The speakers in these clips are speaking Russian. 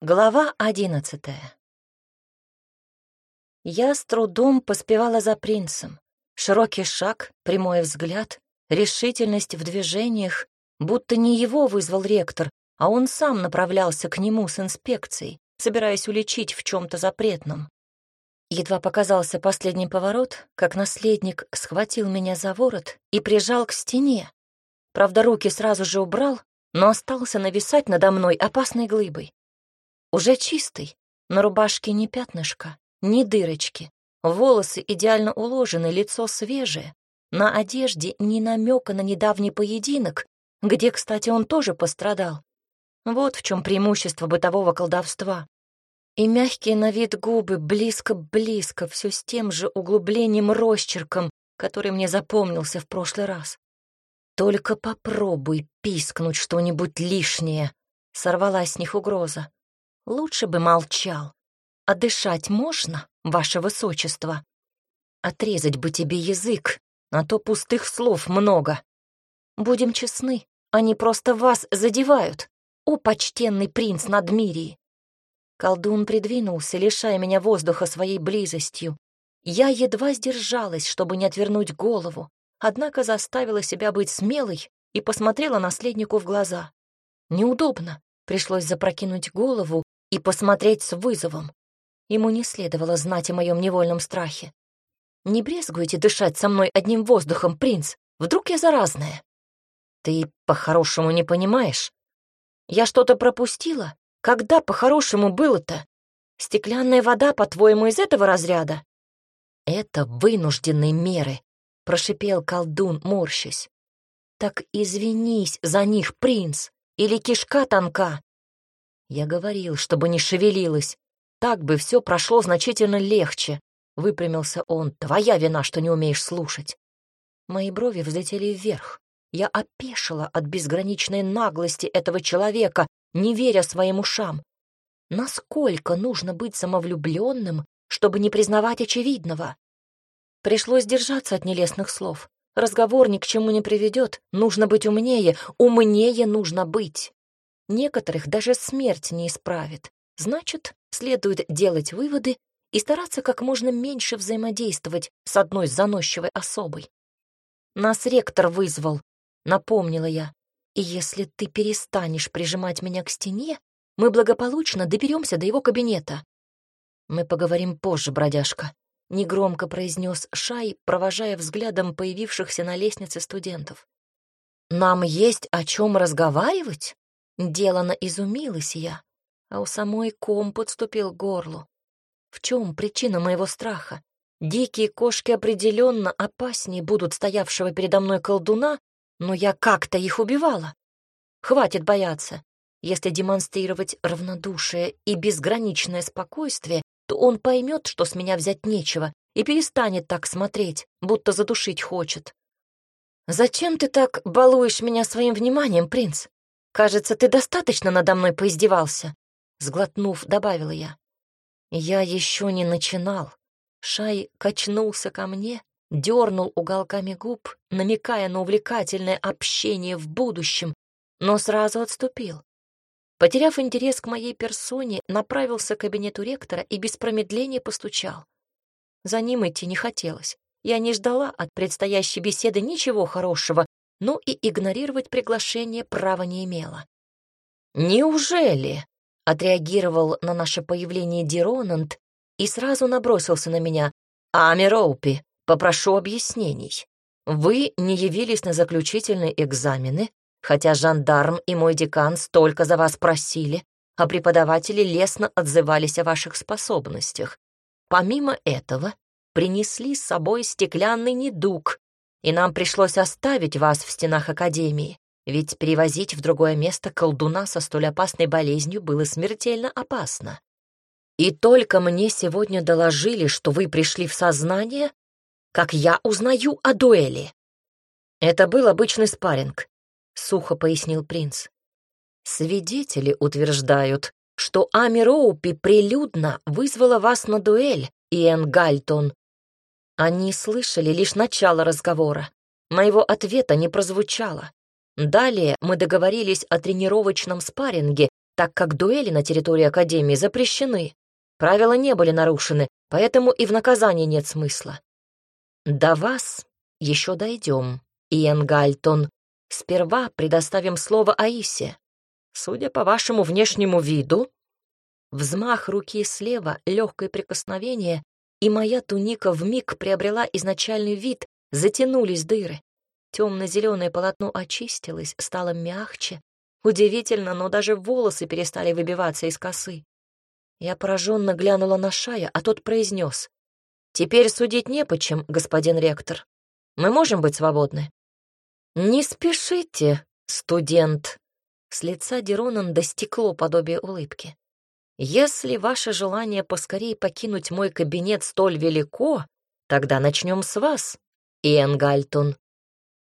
Глава одиннадцатая. Я с трудом поспевала за принцем. Широкий шаг, прямой взгляд, решительность в движениях, будто не его вызвал ректор, а он сам направлялся к нему с инспекцией, собираясь уличить в чем-то запретном. Едва показался последний поворот, как наследник схватил меня за ворот и прижал к стене. Правда, руки сразу же убрал, но остался нависать надо мной опасной глыбой. Уже чистый, на рубашке ни пятнышка, ни дырочки. Волосы идеально уложены, лицо свежее. На одежде ни намека на недавний поединок, где, кстати, он тоже пострадал. Вот в чем преимущество бытового колдовства. И мягкие на вид губы близко-близко, все с тем же углублением-росчерком, который мне запомнился в прошлый раз. «Только попробуй пискнуть что-нибудь лишнее», — сорвалась с них угроза. Лучше бы молчал. А дышать можно, ваше высочество? Отрезать бы тебе язык, а то пустых слов много. Будем честны, они просто вас задевают, о почтенный принц Надмирии. Колдун придвинулся, лишая меня воздуха своей близостью. Я едва сдержалась, чтобы не отвернуть голову, однако заставила себя быть смелой и посмотрела наследнику в глаза. Неудобно, пришлось запрокинуть голову и посмотреть с вызовом. Ему не следовало знать о моем невольном страхе. «Не брезгуете дышать со мной одним воздухом, принц? Вдруг я заразная?» «Ты по-хорошему не понимаешь? Я что-то пропустила? Когда по-хорошему было-то? Стеклянная вода, по-твоему, из этого разряда?» «Это вынужденные меры», — прошипел колдун, морщась. «Так извинись за них, принц, или кишка тонка, я говорил, чтобы не шевелилась. Так бы все прошло значительно легче. Выпрямился он. Твоя вина, что не умеешь слушать. Мои брови взлетели вверх. Я опешила от безграничной наглости этого человека, не веря своим ушам. Насколько нужно быть самовлюбленным, чтобы не признавать очевидного? Пришлось держаться от нелестных слов. Разговор ни к чему не приведет. Нужно быть умнее, умнее нужно быть. Некоторых даже смерть не исправит. Значит, следует делать выводы и стараться как можно меньше взаимодействовать с одной заносчивой особой. Нас ректор вызвал, напомнила я. И если ты перестанешь прижимать меня к стене, мы благополучно доберемся до его кабинета. Мы поговорим позже, бродяжка, негромко произнес Шай, провожая взглядом появившихся на лестнице студентов. Нам есть о чем разговаривать? Делано изумилась я, а у самой ком подступил к горлу. В чем причина моего страха? Дикие кошки определенно опаснее будут стоявшего передо мной колдуна, но я как-то их убивала. Хватит бояться. Если демонстрировать равнодушие и безграничное спокойствие, то он поймет, что с меня взять нечего, и перестанет так смотреть, будто задушить хочет. «Зачем ты так балуешь меня своим вниманием, принц?» «Кажется, ты достаточно надо мной поиздевался», — сглотнув, добавила я. Я еще не начинал. Шай качнулся ко мне, дернул уголками губ, намекая на увлекательное общение в будущем, но сразу отступил. Потеряв интерес к моей персоне, направился к кабинету ректора и без промедления постучал. За ним идти не хотелось. Я не ждала от предстоящей беседы ничего хорошего, но и игнорировать приглашение права не имела. «Неужели?» — отреагировал на наше появление Диронант и сразу набросился на меня. «Ами Роупи, попрошу объяснений. Вы не явились на заключительные экзамены, хотя жандарм и мой декан столько за вас просили, а преподаватели лестно отзывались о ваших способностях. Помимо этого, принесли с собой стеклянный недуг, и нам пришлось оставить вас в стенах Академии, ведь перевозить в другое место колдуна со столь опасной болезнью было смертельно опасно. И только мне сегодня доложили, что вы пришли в сознание, как я узнаю о дуэли. Это был обычный спарринг, — сухо пояснил принц. Свидетели утверждают, что Ами Роупи прилюдно вызвала вас на дуэль, Иэн Гальтон, они слышали лишь начало разговора. Моего ответа не прозвучало. Далее мы договорились о тренировочном спарринге, так как дуэли на территории Академии запрещены. Правила не были нарушены, поэтому и в наказании нет смысла. До вас еще дойдем, Иэн Гальтон. Сперва предоставим слово Аисе. Судя по вашему внешнему виду, взмах руки слева, легкое прикосновение, и моя туника вмиг приобрела изначальный вид, затянулись дыры. Темно-зеленое полотно очистилось, стало мягче. Удивительно, но даже волосы перестали выбиваться из косы. Я пораженно глянула на Шая, а тот произнес. «Теперь судить не почем, господин ректор. Мы можем быть свободны?» «Не спешите, студент!» С лица Деронан достекло подобие улыбки. «Если ваше желание поскорее покинуть мой кабинет столь велико, тогда начнем с вас, Иэн Гальтон.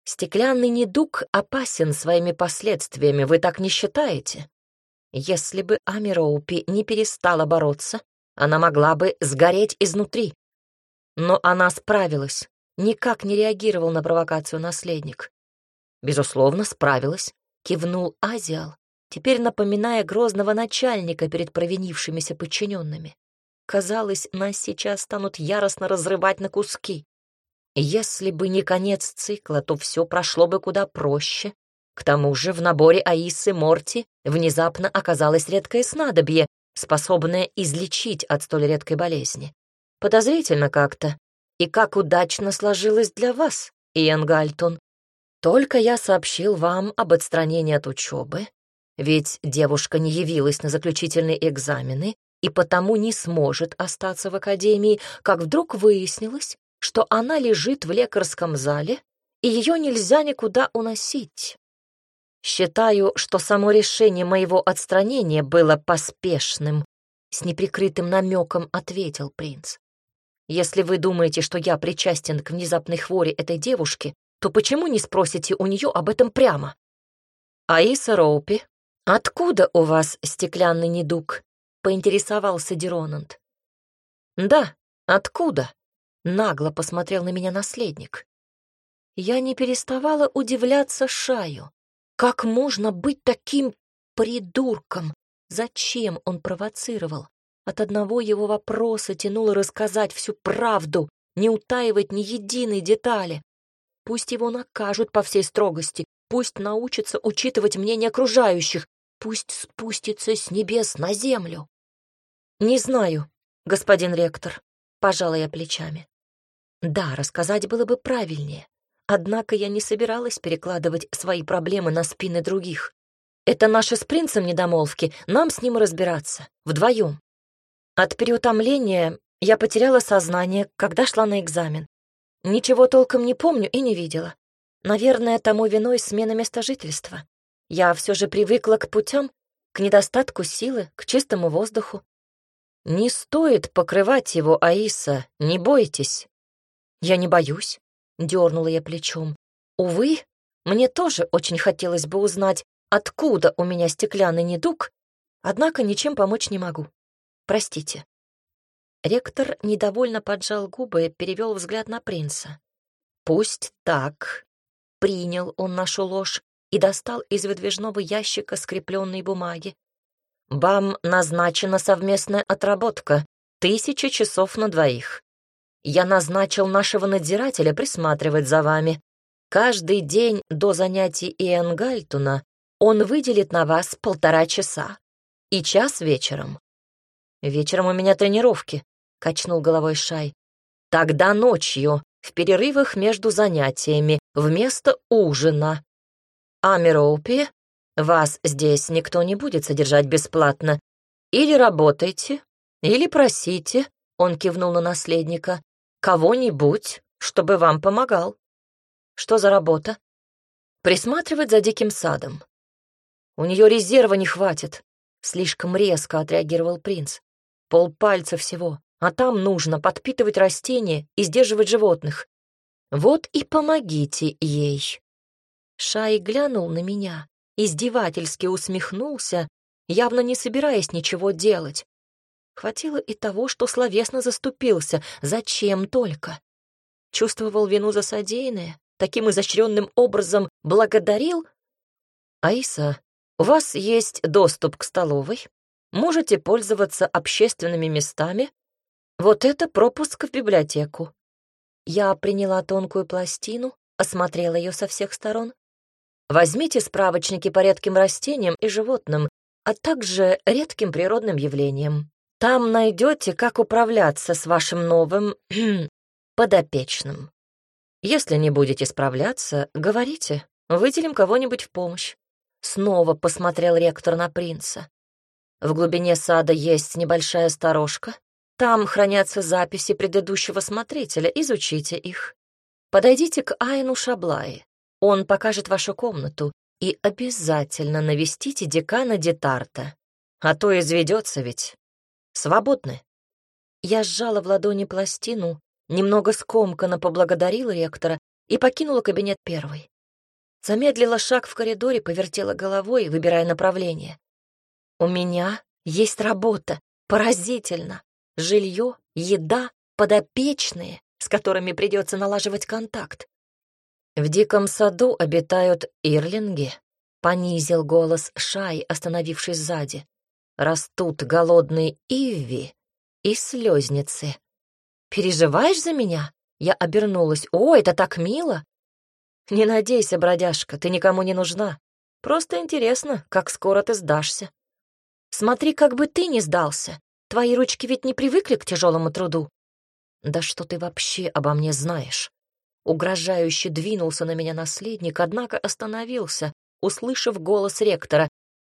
Стеклянный недуг опасен своими последствиями, вы так не считаете? Если бы Амироупи не перестала бороться, она могла бы сгореть изнутри. Но она справилась, никак не реагировал на провокацию наследник. Безусловно, справилась, кивнул Азиал, теперь напоминая грозного начальника перед провинившимися подчиненными. Казалось, нас сейчас станут яростно разрывать на куски. Если бы не конец цикла, то все прошло бы куда проще. К тому же в наборе Аисы Морти внезапно оказалось редкое снадобье, способное излечить от столь редкой болезни. Подозрительно как-то. И как удачно сложилось для вас, Иэн Гальтон. Только я сообщил вам об отстранении от учебы, ведь девушка не явилась на заключительные экзамены и потому не сможет остаться в академии, как вдруг выяснилось, что она лежит в лекарском зале, и ее нельзя никуда уносить. Считаю, что само решение моего отстранения было поспешным, с неприкрытым намеком ответил принц. Если вы думаете, что я причастен к внезапной хвори этой девушки, то почему не спросите у нее об этом прямо? Аиса Роупи, откуда у вас стеклянный недуг? Поинтересовался Диронант. Да, откуда? Нагло посмотрел на меня наследник. Я не переставала удивляться Шаю. Как можно быть таким придурком? Зачем он провоцировал? От одного его вопроса тянуло рассказать всю правду, не утаивать ни единой детали. Пусть его накажут по всей строгости, пусть научится учитывать мнение окружающих, пусть спустится с небес на землю. Не знаю, господин ректор, пожала я плечами. Да, рассказать было бы правильнее. Однако я не собиралась перекладывать свои проблемы на спины других. Это наши с принцем недомолвки, нам с ним разбираться, вдвоем. От переутомления я потеряла сознание, когда шла на экзамен. Ничего толком не помню и не видела. Наверное, тому виной смена места жительства. Я все же привыкла к путям, к недостатку силы, к чистому воздуху. Не стоит покрывать его, Аиса, не бойтесь. «Я не боюсь», — дернула я плечом. «Увы, мне тоже очень хотелось бы узнать, откуда у меня стеклянный недуг, однако ничем помочь не могу. Простите». Ректор недовольно поджал губы и перевел взгляд на принца. «Пусть так». Принял он нашу ложь и достал из выдвижного ящика скрепленной бумаги. «Вам назначена совместная отработка. Тысяча часов на двоих. Я назначил нашего надзирателя присматривать за вами. Каждый день до занятий Иэн Гальтуна он выделит на вас полтора часа. И час вечером. Вечером у меня тренировки, — качнул головой Шай. Тогда ночью, в перерывах между занятиями, вместо ужина. Амироупи, вас здесь никто не будет содержать бесплатно. Или работайте, или просите, — он кивнул на наследника, Кого-нибудь, чтобы вам помогал. Что за работа? Присматривать за диким садом. У нее резерва не хватит. Слишком резко отреагировал принц. Полпальца всего, а там нужно подпитывать растения и сдерживать животных. Вот и помогите ей. Шай глянул на меня, издевательски усмехнулся, явно не собираясь ничего делать. Хватило и того, что словесно заступился. Зачем только? Чувствовал вину за содеянное, таким изощренным образом благодарил? Аиса, У вас есть доступ к столовой, можете пользоваться общественными местами. Вот это пропуск в библиотеку. Я приняла тонкую пластину, осмотрела ее со всех сторон. Возьмите справочники по редким растениям и животным, а также редким природным явлениям. Там найдете, как управляться с вашим новым подопечным. Если не будете справляться, говорите, выделим кого-нибудь в помощь. Снова посмотрел ректор на принца. В глубине сада есть небольшая сторожка. Там хранятся записи предыдущего смотрителя, изучите их. Подойдите к Айну Шаблае. Он покажет вашу комнату, и обязательно навестите декана Детарта. А то изведется ведь. Свободны. Я сжала в ладони пластину, немного скомканно поблагодарила ректора и покинула кабинет первой. Замедлила шаг в коридоре, повертела головой, выбирая направление. У меня есть работа. Поразительно. Жилье, еда, подопечные, с которыми придется налаживать контакт. В диком саду обитают ирлинги, понизил голос Шай, остановившись сзади. Растут голодные ивви и слезницы. Переживаешь за меня? Я обернулась. О, это так мило! Не надейся, бродяжка, ты никому не нужна. Просто интересно, как скоро ты сдашься. Смотри, как бы ты не сдался. Твои ручки ведь не привыкли к тяжелому труду. Да что ты вообще обо мне знаешь? Угрожающе двинулся на меня наследник, однако остановился, услышав голос ректора.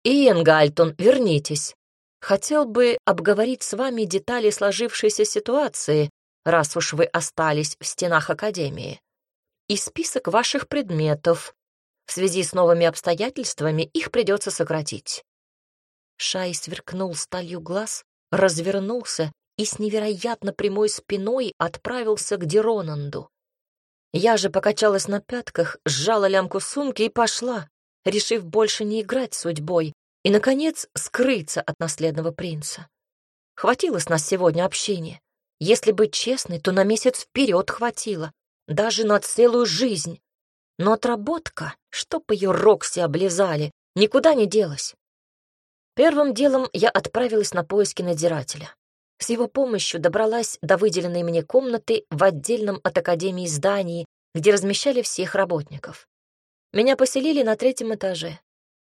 «Иэн Гальтон, вернитесь. Хотел бы обговорить с вами детали сложившейся ситуации, раз уж вы остались в стенах Академии и список ваших предметов. В связи с новыми обстоятельствами их придется сократить». Шай сверкнул сталью глаз, развернулся и с невероятно прямой спиной отправился к Деронанду. Я же покачалась на пятках, сжала лямку сумки и пошла, решив больше не играть судьбой и, наконец, скрыться от наследного принца. Хватило с нас сегодня общения. Если быть честной, то на месяц вперед хватило даже на целую жизнь. Но отработка, чтоб ее Рокси облизали, никуда не делась. Первым делом я отправилась на поиски надзирателя. С его помощью добралась до выделенной мне комнаты в отдельном от Академии здании, где размещали всех работников. Меня поселили на третьем этаже.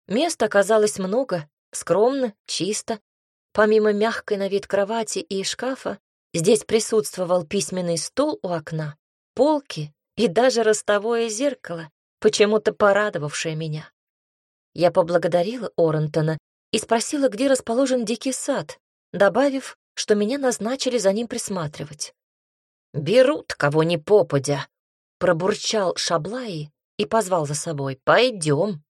Места оказалось много, скромно, чисто. Помимо мягкой на вид кровати и шкафа, здесь присутствовал письменный стол у окна, полки и даже ростовое зеркало, почему-то порадовавшее меня. Я поблагодарила Орентона и спросила, где расположен дикий сад, добавив, что меня назначили за ним присматривать. «Берут кого ни попадя», — пробурчал Шаблаи и позвал за собой. «Пойдем».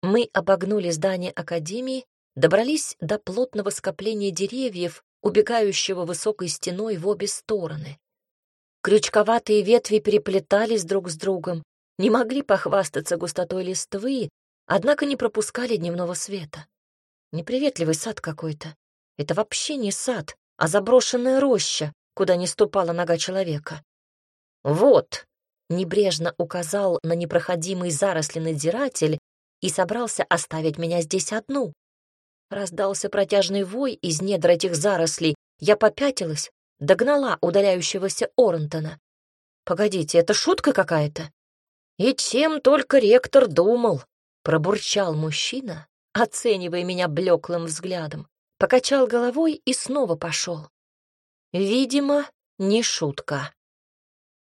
Мы обогнули здание Академии, добрались до плотного скопления деревьев, убегающего высокой стеной в обе стороны. Крючковатые ветви переплетались друг с другом, не могли похвастаться густотой листвы, однако не пропускали дневного света. Неприветливый сад какой-то. Это вообще не сад, а заброшенная роща, куда не ступала нога человека. «Вот», — небрежно указал на непроходимый заросли надзиратель и собрался оставить меня здесь одну. Раздался протяжный вой из недр этих зарослей. Я попятилась, догнала удаляющегося Орнтона. «Погодите, это шутка какая-то?» «И чем только ректор думал?» — пробурчал мужчина, оценивая меня блеклым взглядом, покачал головой и снова пошел. «Видимо, не шутка».